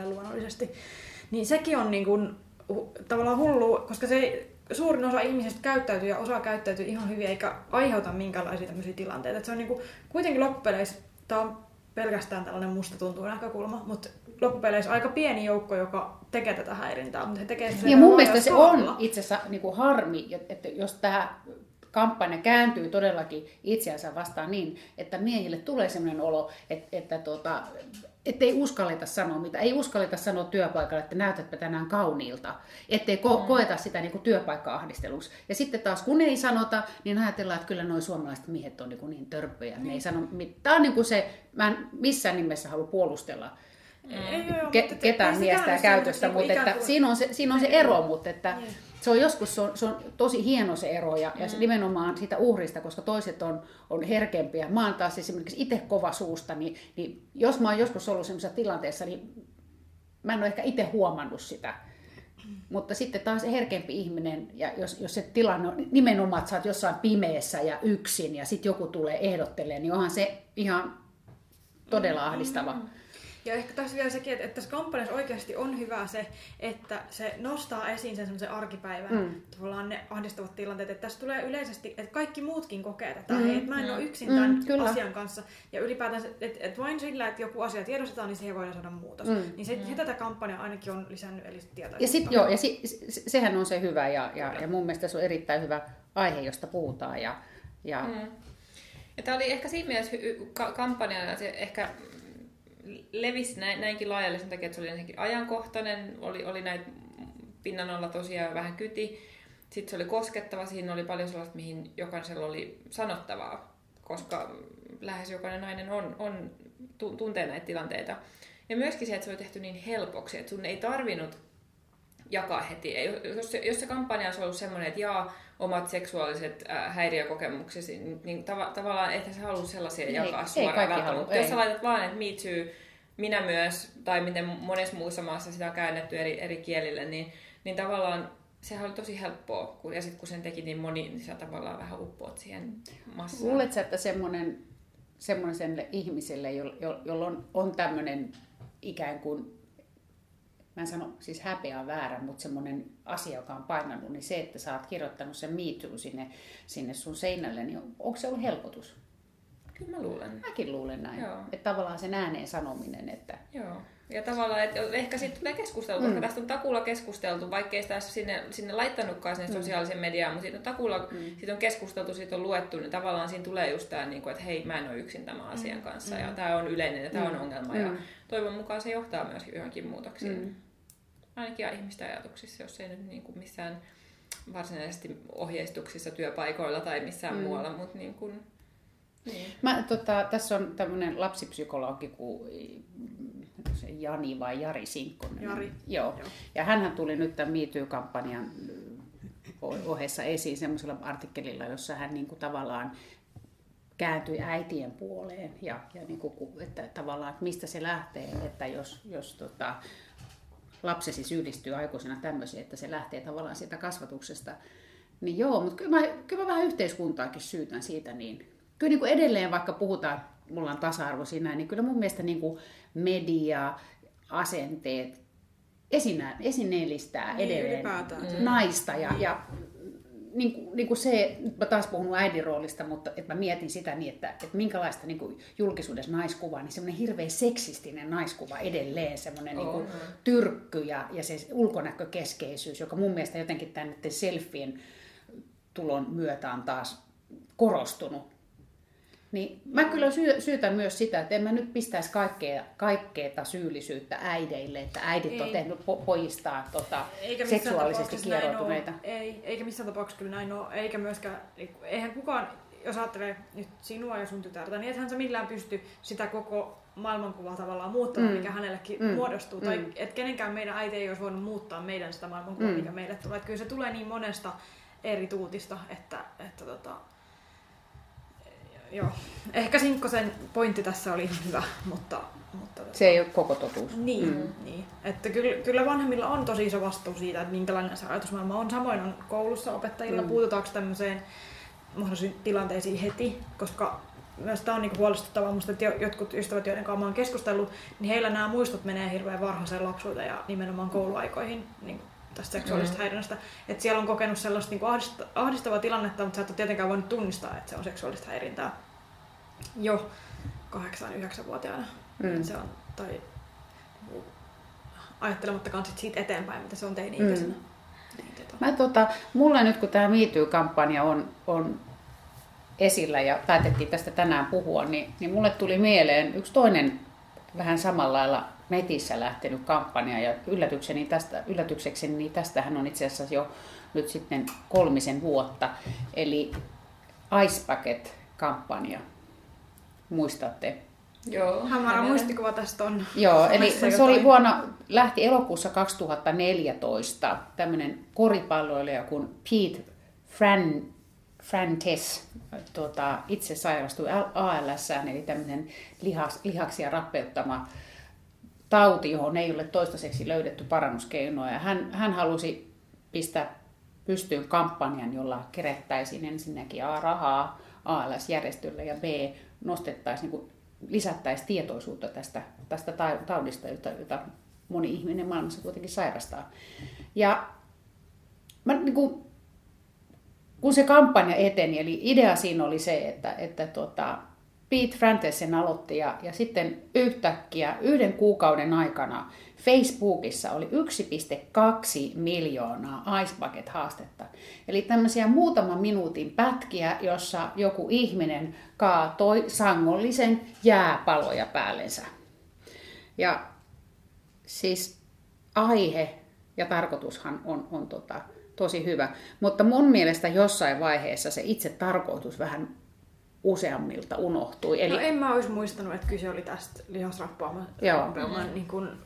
luonnollisesti. Niin sekin on niin kuin, tavallaan hullu, koska se suurin osa ihmisistä käyttäytyy ja osa käyttäytyy ihan hyvin eikä aiheuta minkäänlaisia tämmöisiä tilanteita. Et se on niin kuin, kuitenkin loppupeleissä, tämä on pelkästään tällainen musta tuntuu näkökulma, mutta loppupeleissä aika pieni joukko, joka tekee tätä häirintää, mutta he tekee sitä Ja mun mielestä se on itse asiassa niin kuin harmi, että jos tämä kampanja kääntyy todellakin itseänsä vastaan niin, että miehille tulee sellainen olo, että, että tuota, ettei uskalleta sanoa mitä, ei uskalleta sanoa työpaikalla, että näytätpä tänään kauniilta, ettei ko- koeta sitä niin työpaikka-ahdisteluksi. Ja sitten taas kun ei sanota, niin ajatellaan, että kyllä nuo suomalaiset miehet on niin, niin törppöjä, ne ei sano mitään. Tämä on niin kuin se, mä en missään nimessä halua puolustella Ei, joo, joo, ke- ketään ei miestä ja käytöstä, mutta että siinä on se, siinä on se ero, mutta että Niin. Se on joskus se on, se on tosi hieno se ero ja, ja se nimenomaan siitä uhrista, koska toiset on, on herkempiä. Mä oon taas esimerkiksi itse kova suusta, niin, niin jos mä oon joskus ollut sellaisessa tilanteessa, niin mä en ole ehkä itse huomannut sitä. Mutta sitten taas herkempi ihminen, ja jos, jos se tilanne on nimenomaan, että sä oot jossain pimeässä ja yksin, ja sitten joku tulee ehdottelemaan, niin onhan se ihan todella ahdistava. Ja ehkä tässä vielä sekin, että, että tässä kampanjassa oikeasti on hyvä se, että se nostaa esiin sen semmoisen arkipäivän, Mm. mm. tavallaan ne ahdistavat tilanteet. Että tässä tulee yleisesti, että kaikki muutkin kokee tätä. Mm. Mm. Hei, että mä en ole yksin Mm, tämän kyllä. asian kanssa. Ja ylipäätään, että, että vain sillä, että joku asia tiedostetaan, niin siihen voidaan saada muutos. Mm. Mm. Niin se, se tätä kampanjaa ainakin on lisännyt, eli tietoisuutta. Ja sitten joo, ja si, se- sehän on se hyvä, ja, ja, ja mun mielestä se on erittäin hyvä aihe, josta puhutaan. Ja, ja Mm. Ja tämä oli ehkä siinä mielessä hy- kampanjana, se ehkä levisi näin, näinkin laajalle sen takia, että se oli ensinnäkin ajankohtainen, oli, oli näitä pinnan alla tosiaan vähän kyti. Sitten se oli koskettava, siinä oli paljon sellaista, mihin jokaisella oli sanottavaa, koska lähes jokainen nainen on, on tu- tuntee näitä tilanteita. Ja myöskin se, että se oli tehty niin helpoksi, että sun ei tarvinnut jakaa heti. Jos jos se kampanja olisi ollut semmoinen, että jaa omat seksuaaliset äh, häiriökokemuksesi, niin, tava, tavallaan ehkä sä haluat sellaisia Ei, jakaa ei suoraan. välttämättä. halua, Mutta jos ei. sä laitat vaan, että me too, minä myös, tai miten monessa muussa maassa sitä on käännetty eri, eri kielille, niin, niin tavallaan sehän oli tosi helppoa. Kun, ja sitten kun sen teki niin moni, niin sä tavallaan vähän uppoat siihen massaan. luuletko että semmoinen, semmoiselle ihmiselle, jo- jo- jolla on, on tämmöinen ikään kuin, mä en sano siis häpeä on väärä, mutta semmoinen asia, joka on painanut, niin se, että sä oot kirjoittanut sen Me sinne, sinne sun seinälle, niin onko se ollut helpotus? Kyllä mä luulen. Mäkin luulen näin. Joo. Että tavallaan sen ääneen sanominen, että Joo. Ja tavallaan, että ehkä siitä tulee keskusteltu, mm. koska tästä on takuulla keskusteltu, vaikkei sitä sinne, sinne laittanutkaan sinne sosiaalisen mediaan, mutta siitä on takuulla, mm. siitä on keskusteltu, siitä on luettu, niin tavallaan siinä tulee just tämä, niin kuin, että hei, mä en ole yksin tämän asian kanssa, mm. ja tämä on yleinen ja tämä on ongelma, ja Mm. toivon mukaan se johtaa myös johonkin muutoksiin. Mm. Ainakin ihmisten ajatuksissa, jos ei nyt niin kuin missään varsinaisesti ohjeistuksissa työpaikoilla tai missään mm. muualla, mutta niin kuin, niin. Mä, tota, tässä on tämmöinen lapsipsykologi kuin se Jani vai Jari Sinkkonen. Jari. Joo. Joo. Ja hän tuli nyt tämän MeToo-kampanjan ohessa esiin semmoisella artikkelilla, jossa hän niin kuin tavallaan kääntyi äitien puoleen ja, ja niin kuin, että tavallaan, että mistä se lähtee, että jos, jos tota, lapsesi syyllistyy aikuisena tämmöiseen, että se lähtee tavallaan siitä kasvatuksesta, niin joo, mutta kyllä mä, kyllä mä vähän yhteiskuntaakin syytän siitä niin. Kyllä niin kuin edelleen, vaikka puhutaan, mulla on tasa-arvo siinä, niin kyllä mun mielestä niin kuin media, asenteet, esinä, esineellistää Niin, edelleen ylipäätään. mm. naista ja, ja niin kuin, niin kuin se, nyt mä taas puhun äidin roolista, mutta että mä mietin sitä niin, että, että minkälaista niin kuin julkisuudessa naiskuva, niin semmoinen hirveän seksistinen naiskuva edelleen, semmoinen niin kuin tyrkky ja, ja se ulkonäkökeskeisyys, joka mun mielestä jotenkin tämän selfien tulon myötä on taas korostunut. Niin mä kyllä sy- syytän myös sitä, että en mä nyt pistäisi kaikkea, kaikkeeta syyllisyyttä äideille, että äidit Ei. on tehnyt po- pojistaan tota, Eikä seksuaalisesti kieroutuneita. Ei, eikä missään tapauksessa kyllä näin ole. Eikä myöskään, eihän kukaan, jos ajattelee nyt sinua ja sun tytärtä, niin ethän sä millään pysty sitä koko maailmankuvaa tavallaan muuttamaan, Mm. mikä hänellekin Mm. muodostuu. Tai Mm. et kenenkään meidän äiti ei olisi voinut muuttaa meidän sitä maailmankuvaa, Mm. mikä meille tulee. Et kyllä se tulee niin monesta eri tuutista, että, että tota, joo. Ehkä Sinkkosen pointti tässä oli ihan hyvä, mutta, mutta tota- Se ei ole koko totuus. niin, mm. niin. Että kyllä, kyllä vanhemmilla on tosi iso vastuu siitä, että minkälainen se ajatusmaailma on. Samoin on koulussa opettajilla, mm. puututaanko tämmöiseen mahdollisiin tilanteisiin heti, koska myös tämä on niinku huolestuttavaa musta, että jo- jotkut ystävät, joiden kanssa oon keskustellut, niin heillä nämä muistot menee hirveän varhaiseen lapsuuteen ja nimenomaan kouluaikoihin niin tästä seksuaalisesta mm. häirinnästä. Että siellä on kokenut sellaista niin ahdista, ahdistavaa tilannetta, mutta sä et ole tietenkään voinut tunnistaa, että se on seksuaalista häirintää jo 8-9-vuotiaana. Mm. Se on, tai niinku ajattelemattakaan sit siitä eteenpäin, mitä se on teini-ikäisenä. Mm. Niin, tota. Mä, tota, mulla nyt kun tämä MeToo-kampanja on, on esillä ja päätettiin tästä tänään puhua, niin, niin mulle tuli mieleen yksi toinen vähän samalla lailla netissä lähtenyt kampanja ja yllätykseni tästä, yllätyksekseni niin tästähän on itse asiassa jo nyt sitten kolmisen vuotta. Eli Ice Packet-kampanja. Muistatte? Joo. Hämärä muistikuva tästä on. Joo, eli se oli jotain. vuonna, lähti elokuussa 2014 tämmöinen koripalloilija kuin Pete Fran, Frantes tuota, itse sairastui ALS, eli tämmöinen lihas, lihaksia rappeuttama tauti, johon ei ole toistaiseksi löydetty parannuskeinoa. Ja hän, hän halusi pistää pystyyn kampanjan, jolla kerättäisiin ensinnäkin A rahaa ALS-järjestölle ja B nostettaisiin, niin lisättäisiin tietoisuutta tästä, tästä ta- taudista, jota, jota moni ihminen maailmassa kuitenkin sairastaa. Ja mä, niin kuin, kun se kampanja eteni, eli idea siinä oli se, että, että tota, Pete Frantes sen aloitti ja, ja sitten yhtäkkiä yhden kuukauden aikana Facebookissa oli 1,2 miljoonaa Ice Bucket-haastetta. Eli tämmöisiä muutaman minuutin pätkiä, jossa joku ihminen kaatoi sangollisen jääpaloja päällensä. Ja siis aihe ja tarkoitushan on, on tota, tosi hyvä, mutta mun mielestä jossain vaiheessa se itse tarkoitus vähän useammilta unohtui. Eli... No en mä olisi muistanut, että kyse oli tästä lihasrappaaman niin kun,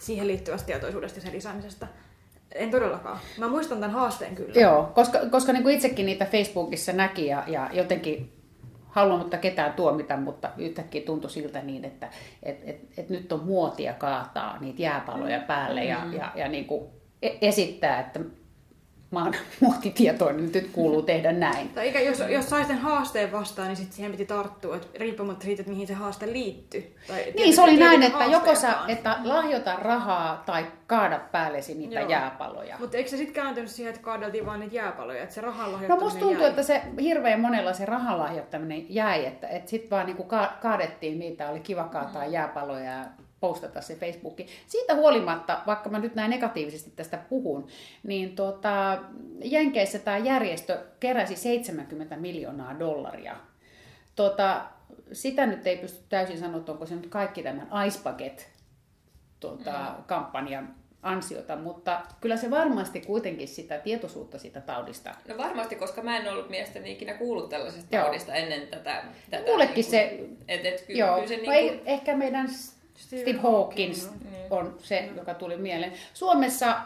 siihen liittyvästä tietoisuudesta ja sen lisäämisestä. En todellakaan. Mä muistan tämän haasteen kyllä. Joo, koska, koska niin kuin itsekin niitä Facebookissa näki ja, ja jotenkin haluamatta ketään tuomita, mutta yhtäkkiä tuntui siltä niin, että et, et, et nyt on muotia kaataa niitä jääpaloja päälle ja, ja, ja niin kuin e- esittää, että mä oon muotitietoinen, nyt kuuluu tehdä näin. Tai eikä, jos, jos sai sen haasteen vastaan, niin sit siihen piti tarttua, että riippumatta siitä, että mihin se haaste liittyy. Tai Niin, se oli näin, että joko sä, että lahjota rahaa tai kaada päällesi niitä Joo. jääpaloja. Mutta eikö se sitten kääntynyt siihen, että kaadeltiin vaan niitä jääpaloja, että se rahan No lahjoittaminen musta tuntuu, jäi? että se hirveän monella se rahan lahjoittaminen jäi, että, että sitten vaan niinku ka- kaadettiin niitä, oli kiva kaataa Mm. jääpaloja ja postata se Facebookiin. Siitä huolimatta, vaikka mä nyt näin negatiivisesti tästä puhun, niin tuota, Jenkeissä tämä järjestö keräsi 70 miljoonaa dollaria. Tuota, sitä nyt ei pysty täysin sanoa, onko se nyt kaikki tämän Ice Bucket tuota, kampanjan ansiota, mutta kyllä se varmasti kuitenkin sitä tietoisuutta siitä taudista. No varmasti, koska mä en ollut mielestäni ikinä kuullut tällaisesta Joo. taudista ennen tätä. tätä Mullekin se- Et, et, ky, Joo, kyllä se niin kuin, ehkä meidän Stephen Steve Hawkins Hawking, on se, joka tuli mieleen. Suomessa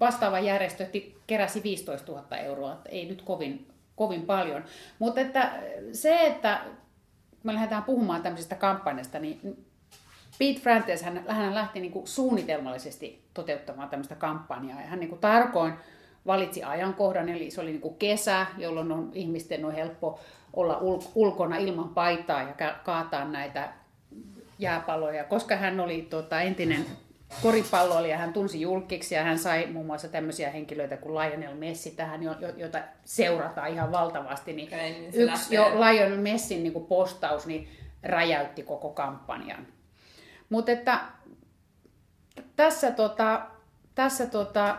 vastaava järjestö keräsi 15 000 euroa, että ei nyt kovin, kovin paljon. Mutta että se, että me lähdetään puhumaan tämmöisestä kampanjasta, niin Pete Frantes, hän, hän lähti niin kuin suunnitelmallisesti toteuttamaan tämmöistä kampanjaa. Ja hän niin kuin tarkoin valitsi ajankohdan, eli se oli niin kuin kesä, jolloin on, ihmisten on helppo olla ul- ulkona ilman paitaa ja ka- kaataa näitä jääpalloja. Koska hän oli tota, entinen koripalloilija, hän tunsi julkiksi ja hän sai muun muassa tämmöisiä henkilöitä kuin Lionel Messi tähän, jo- jo- jota seurataan ihan valtavasti. Niin Okei, niin yksi lähtee. jo Lionel Messin niin kuin postaus niin räjäytti koko kampanjan. Mutta että tässä, tota, tässä, tota,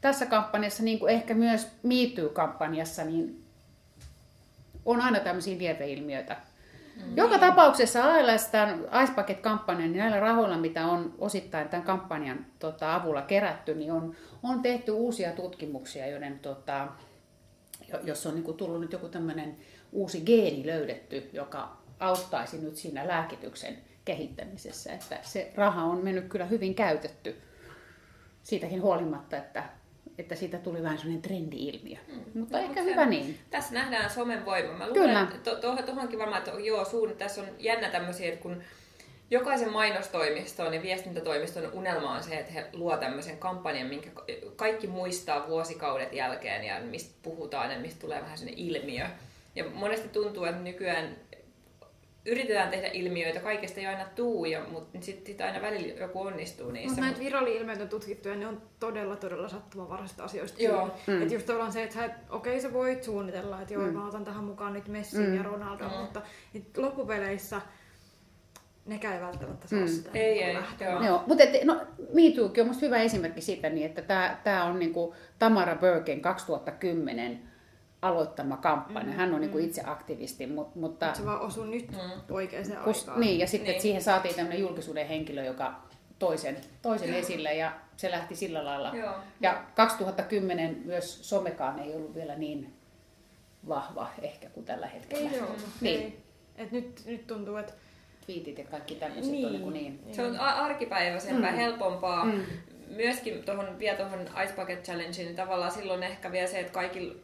tässä kampanjassa, niin kuin ehkä myös MeToo-kampanjassa, niin on aina tämmöisiä lieveilmiöitä. Mm. Joka tapauksessa ALS, tämän Ice Bucket-kampanjan, niin näillä rahoilla, mitä on osittain tämän kampanjan tota, avulla kerätty, niin on, on tehty uusia tutkimuksia, joiden, tota, jo- jos on niin kuin tullut nyt joku tämmöinen uusi geeni löydetty, joka auttaisi nyt siinä lääkityksen kehittämisessä. Että se raha on mennyt kyllä hyvin käytetty siitäkin huolimatta, että, että siitä tuli vähän sellainen trendi-ilmiö. Mm. Mutta No, ehkä hyvä se- niin. Tässä nähdään somen voima. Mä Kyllä. luulen, että to, to, tohonkin varmaan, että joo, suun, tässä on jännä tämmöisiä, että kun jokaisen mainostoimiston ja viestintätoimiston unelma on se, että he luo tämmöisen kampanjan, minkä kaikki muistaa vuosikaudet jälkeen ja mistä puhutaan ja mistä tulee vähän sellainen ilmiö. Ja monesti tuntuu, että nykyään yritetään tehdä ilmiöitä, kaikesta ei aina tuu, ja, mutta sitten sit aina välillä joku onnistuu niissä. Mutta näitä viralli-ilmiöitä on tutkittu ja ne on todella, todella sattumanvaraisista asioista. Joo. Mm. Että just tavallaan se, että sä, et- okei sä voit suunnitella, että joo, Mm. mä otan tähän mukaan nyt Messin Mm. ja Ronaldon, Mm. mutta loppupeleissä nekään ei välttämättä saa Mm. sitä Ei, niin ei, lähteä. joo. Joo, mutta et, no, MeTookin on musta hyvä esimerkki siitä, niin että tämä on niinku Tamara Burken 2010 aloittama kampanja. Mm, Hän on niinku mm. itse aktivisti, mutta, mutta Se vaan osui nyt Mm. oikeaan kus, aikaan. niin, ja sitten Niin. niin. siihen saatiin tämmöinen julkisuuden henkilö, joka toisen, toisen esille ja se lähti sillä lailla. Joo. Ja 2010 myös somekaan ei ollut vielä niin vahva ehkä kuin tällä hetkellä. Ei joo, Niin. ei. Et nyt, nyt tuntuu, että Twiitit ja kaikki tämmöiset on Niin. niin, kuin niin. Se on arkipäiväisempää, Mm. helpompaa. Mm. Myöskin tohon, vielä tuohon Ice Bucket Challengeen, niin tavallaan silloin ehkä vielä se, että kaikilla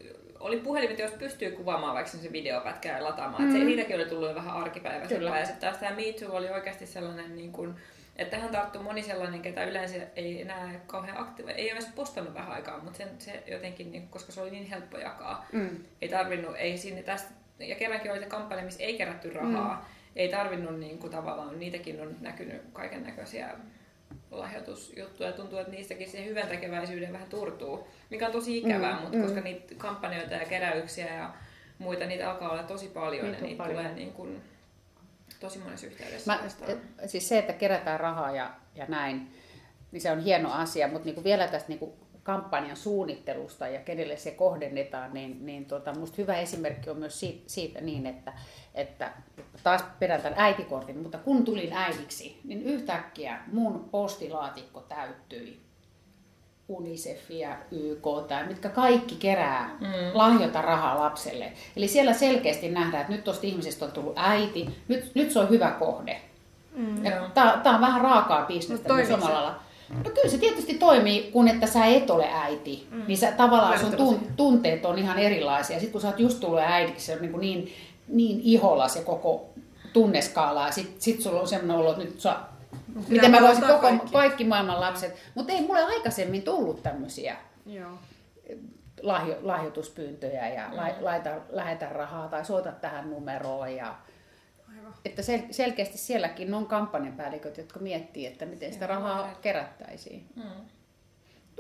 oli puhelimet, jos pystyy kuvaamaan vaikka se videopätkä ja lataamaan. Mm. Se, Mm. niitäkin oli tullut vähän arkipäiväisempää. Kyllä. Ja sitten taas tämä Me Too oli oikeasti sellainen, niin kuin, että tähän tarttui moni sellainen, ketä yleensä ei enää kauhean aktiivi, ei ole postannut vähän aikaa, mutta sen, se jotenkin, niin, koska se oli niin helppo jakaa, Mm. ei tarvinnut, ei sinne tästä, ja kerrankin oli se kampanja, missä ei kerätty rahaa, mm. ei tarvinnut niin kuin, tavallaan, niitäkin on näkynyt kaiken näköisiä lahjoitusjuttuja. Tuntuu, että niistäkin se hyvän tekeväisyyden vähän turtuu, mikä on tosi ikävää, Mm, mutta mm. koska niitä kampanjoita ja keräyksiä ja muita, niitä alkaa olla tosi paljon Niitä ja niitä paljon. tulee niin kuin, tosi monessa yhteydessä. Mä, vastaan. siis se, että kerätään rahaa ja, ja näin, niin se on hieno asia, mutta niin vielä tästä niin kampanjan suunnittelusta ja kenelle se kohdennetaan, niin, niin tota, musta hyvä esimerkki on myös siitä, siitä niin, että, että taas perään tämän äitikortin, mutta kun tulin äidiksi, niin yhtäkkiä mun postilaatikko täyttyi UNICEF ja YK, tai mitkä kaikki kerää mm. lahjota rahaa lapselle. Eli siellä selkeästi nähdään, että nyt tuosta ihmisestä on tullut äiti, nyt, nyt se on hyvä kohde. Mm. Tämä on vähän raakaa bisnestä myös omalla. No kyllä se tietysti toimii, kun että sä et ole äiti. Mm. Niin sä, tavallaan sun tun, tunteet on ihan erilaisia. Sitten kun sä oot just tullut äidiksi, se on niin, kuin niin, niin iholla se koko tunneskaala. Ja sit, sit sulla on semmoinen olo, että nyt sä, miten mä voisin koko, kaikki. kaikki. maailman lapset. Mutta ei mulle aikaisemmin tullut tämmöisiä Joo. lahjo, lahjoituspyyntöjä ja mm. laita, lähetä rahaa tai soita tähän numeroon. Ja. Että sel, selkeästi sielläkin on kampanjapäälliköt, jotka miettii, että miten sitä rahaa kerättäisiin. Mm.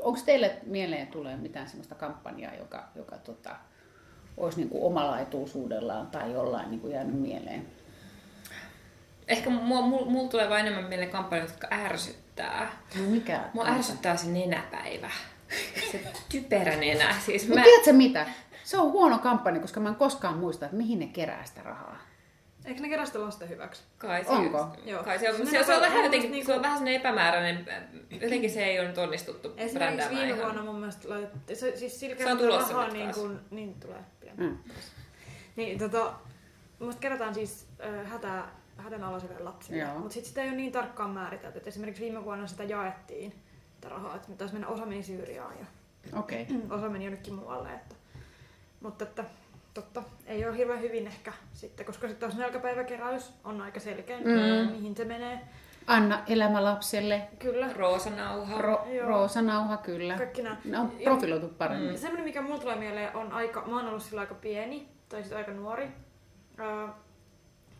Onko teille mieleen tulee mitään sellaista kampanjaa, joka, joka tota, olisi niin kuin omalaituisuudellaan tai jollain niin kuin jäänyt mieleen? Ehkä mulla mul, mul tulee vain enemmän mieleen kampanjat, jotka ärsyttää. No mikä? Mua ärsyttää se nenäpäivä. Se typerä nenä. Siis Mutta mä... tiedätkö mitä? Se on huono kampanja, koska mä en koskaan muista, että mihin ne kerää sitä rahaa. Eikö ne kerää sitä lasten hyväksi? Kai se, Onko? Joo. Kai se, on, Se se, se, on vähän jotenkin, niinku- se on vähän sellainen epämääräinen, jotenkin se ei ole nyt onnistuttu Esimerkiksi brändäämään viime ihan. vuonna mun mielestä laitettiin, se, siis sillä Se on tulossa rahaa nyt niin kuin, niin tulee pian. Mm. Niin tota, musta kerätään siis äh, hätä, hädänalaisille lapsille, Joo. mutta sitten sitä ei ole niin tarkkaan määritelty, että esimerkiksi viime vuonna sitä jaettiin, sitä rahaa, että taisi mennä, osa meni Syyriaan ja Okei. Okay. osa meni jonnekin muualle. Että, mutta että totta, ei ole hirveän hyvin ehkä sitten, koska sitten taas nälkäpäiväkeräys on aika selkeä, Mm. mihin se menee. Anna elämä lapselle. Kyllä. Roosanauha. Ro- Joo. Roosanauha, kyllä. Kaikki nämä. Ne on profiloitu paremmin. Mm. Semmoinen, mikä mulla tulee mieleen, on aika, mä oon ollut sillä aika pieni, tai sitten aika nuori. Ää,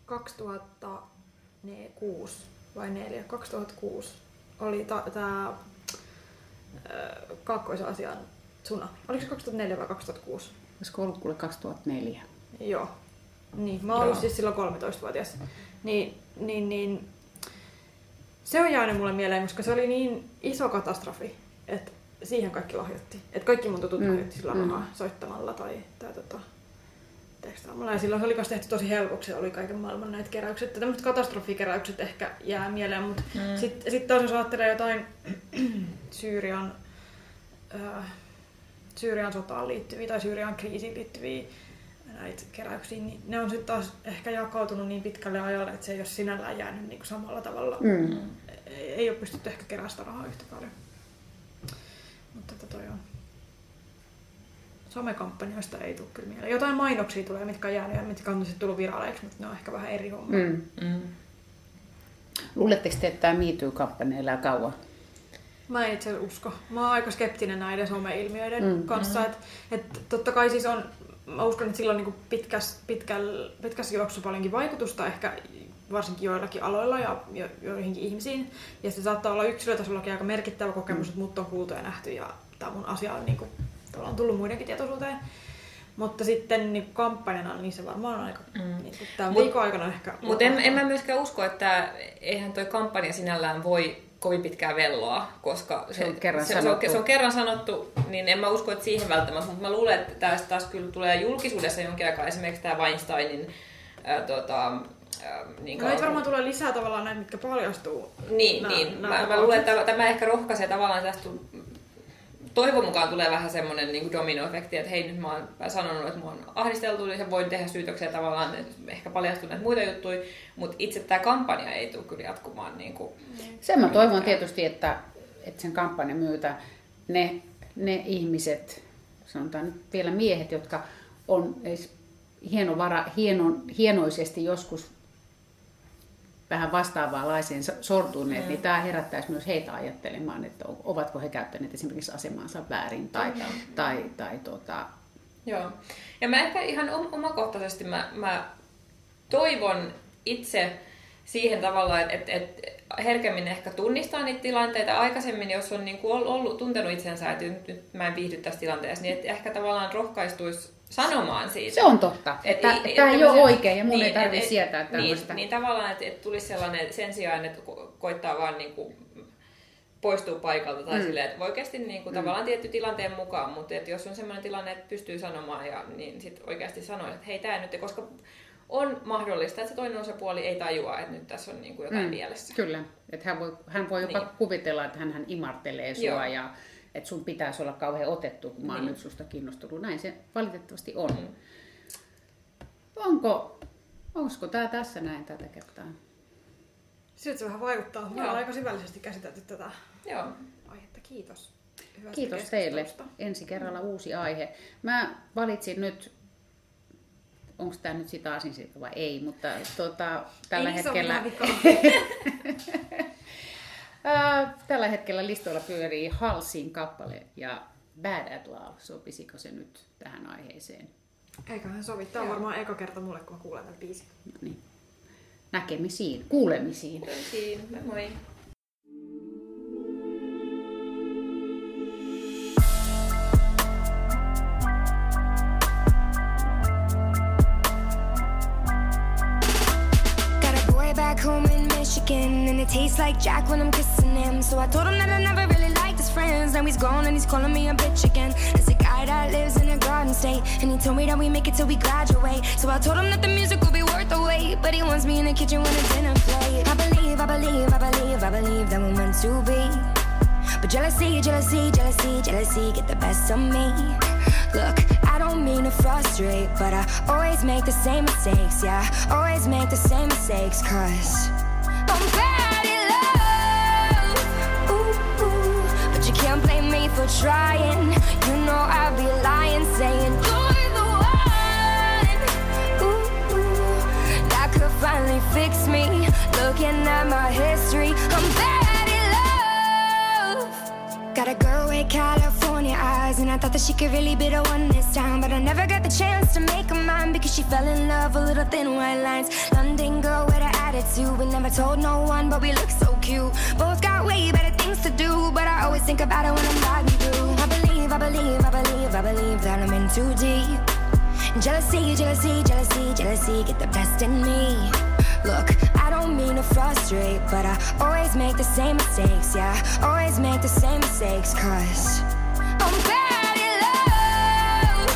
2006 vai 4, 2006 oli tämä Kaakkois-Aasian tsunami. Oliko se 2004 vai 2006? Olisiko ollut kuule 2004? Joo. Niin, mä oon ollut Joo. siis silloin 13-vuotias. Niin, niin, niin, se on jäänyt mulle mieleen, koska se oli niin iso katastrofi, että siihen kaikki lahjoitti. Että kaikki mun tutut Mm, lahjoitti sillä mm. soittamalla tai, tai tota, tekstaamalla. Ja silloin se oli myös tehty tosi helpoksi, oli kaiken maailman näitä keräykset. Ja tämmöiset katastrofikeräykset ehkä jää mieleen, mutta mm. sitten sit taas jos ajattelee jotain Syyrian, äh, Syyrian sotaan liittyviä tai Syyrian kriisiin liittyviä näitä keräyksiä, niin ne on sitten taas ehkä jakautunut niin pitkälle ajalle, että se ei ole sinällään jäänyt niin kuin samalla tavalla. Mm. Ei, ei ole pystytty ehkä keräämään sitä rahaa yhtä paljon. Mutta tota toi on. Somekampanjoista ei tule kyllä mieleen. Jotain mainoksia tulee, mitkä on jäänyt ja mitkä on sitten tullut viraaleiksi, mutta ne on ehkä vähän eri homma. Mm. Mm. Luuletteko te, että tämä MeToo-kampanja elää kauan? Mä en itse usko. Mä oon aika skeptinen näiden some-ilmiöiden Mm. mm. kanssa. Et, et totta kai siis on, mä uskon, että sillä on niinku pitkäs, pitkäl, pitkässä juoksussa paljonkin vaikutusta ehkä varsinkin joillakin aloilla ja jo, joihinkin ihmisiin. Ja se saattaa olla yksilötasollakin aika merkittävä kokemus, mm. että mut on kuultu ja nähty ja tämä mun asia on niinku, on tullut muidenkin tietoisuuteen. Mutta sitten niin kampanjana, niin se varmaan on aika, Mm. mm. niin tämän Mut- viikon aikana ehkä... Mutta en, en mä myöskään usko, että eihän toi kampanja sinällään voi kovin pitkään velloa, koska Se on kerran se, se, on, sanottu. se on kerran sanottu, niin en mä usko, että siihen välttämättä, mutta mä luulen, että tästä taas kyllä tulee julkisuudessa jonkin aikaa esimerkiksi tämä Weinsteinin ää, tota, ää, niin No, varmaan tulee lisää tavallaan näitä, mitkä paljastuu. Niin, Nää- niin. nää Mä, mä luulen, että tämä, ehkä rohkaisee tavallaan tästä tu- toivon mukaan tulee vähän semmoinen niin dominoefekti, että hei nyt mä oon sanonut, että mä oon ahdisteltu, niin se voin tehdä syytöksiä tavallaan, että ehkä paljastuu näitä muita juttuja, mutta itse tämä kampanja ei tule kyllä jatkumaan niin kuin, Sen mä toivon tietysti, että, että sen kampanjan myötä ne, ne ihmiset, sanotaan vielä miehet, jotka on edes hienovara, hienon, hienoisesti joskus vähän vastaavaa laiseen sortuneet, mm. niin tämä herättäisi myös heitä ajattelemaan, että ovatko he käyttäneet esimerkiksi asemaansa väärin tai, tai, tai, tai tota, Joo. Ja mä ehkä ihan om- omakohtaisesti mä, mä toivon itse siihen tavallaan, että et, et herkemmin ehkä tunnistaa niitä tilanteita. Aikaisemmin, jos on niinku ollut, ollut, tuntenut itsensä, että nyt, nyt mä en viihdy tässä tilanteessa, niin että ehkä tavallaan rohkaistuisi sanomaan siitä. se on totta. Et- Että et- tämä et ei ole oikein ja mun ei et- tarvitse et- sietää tämmöistä. Niin, niin tavallaan, että et tulisi sellainen sen sijaan, että ko- koittaa vaan niinku poistuu paikalta tai Mm. mm. silleen, että oikeasti niin kuin, mm. tavallaan tietty tilanteen mukaan, mutta että jos on sellainen tilanne, että pystyy sanomaan ja niin sitten oikeasti sanoo, että hei tämä nyt, koska on mahdollista, että se toinen osapuoli ei tajua, että nyt tässä on niin kuin jotain mm. mielessä. Kyllä, että hän voi, hän voi jopa Niin. kuvitella, että hän, hän imartelee sua Joo. ja että sun pitäisi olla kauhean otettu, kun mä oon Niin. nyt susta kiinnostunut. Näin se valitettavasti on. Mm. Onko, onko tämä tässä näin tätä kertaa? Siltä se vähän vaikuttaa. Me ollaan aika syvällisesti käsitelty tätä Joo. aihetta. Kiitos. hyvästä Kiitos teille. Ensi kerralla uusi aihe. Mä valitsin nyt, onko tämä nyt sitä aasinsilta vai ei, mutta tota, tällä Ei, se on hetkellä... Ää, Tällä hetkellä listoilla pyörii Halsin kappale ja Bad at Love. Sopisiko se nyt tähän aiheeseen? Eiköhän sovi. Tää on varmaan eka kerta mulle, kun mä kuulen tämän biisin. No niin. Näkemisiin, kuulemisiin. Siinä. Moi. And it tastes like Jack when I'm kissing him. So I told him that I never really liked his friends. Now he's gone and he's calling me a bitch again. There's a guy that lives in a garden state, and he told me that we make it till we graduate. So I told him that the music will be worth the wait, but he wants me in the kitchen when the dinner plate. I believe, I believe, I believe, I believe that we're meant to be. But jealousy, jealousy, jealousy, jealousy get the best of me. Look, I don't mean to frustrate, but I always make the same mistakes, yeah. Always make the same mistakes, cause me trying. You know I'd be lying, saying you're the one. Ooh. That could finally fix me. Looking at my history, I'm bad at love. Got a girl with California eyes, and I thought that she could really be the one this time. But I never got the chance to make her mine because she fell in love with little thin white lines. London girl with an attitude, we never told no one, but we look so cute. Both got way better things to do, but I always think about it when I'm through. I believe, I believe, I believe, that I'm in too deep. Jealousy, jealousy, jealousy, jealousy get the best in me. Look, I don't mean to frustrate, but I always make the same mistakes, yeah. Always make the same mistakes, cause I'm bad at love.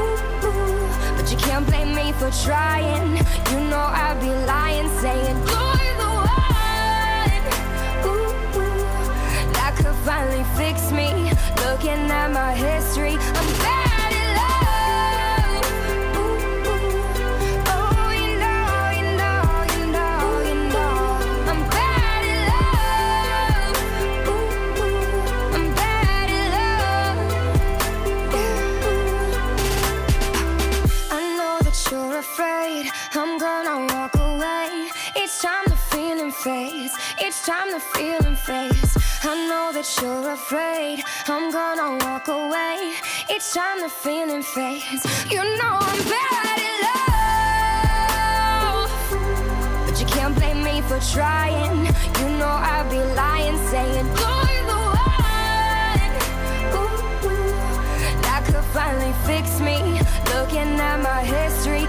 Ooh. But you can't blame me for trying. You know I'd be lying, saying you're the one. Ooh. That could finally fix me. Looking at my history, I'm bad at love. Ooh, ooh. Oh, you know, you know, you know, you know, I'm bad at love. Ooh, ooh. I'm bad at love. I know that you're afraid I'm gonna walk away. It's time the feeling fades. It's time the feeling fades. I know that you're afraid I'm gonna walk away. It's time the feeling fades. You know I'm bad at love. But you can't blame me for trying. You know I'd be lying, saying you're the one. Ooh. That could finally fix me. Looking at my history.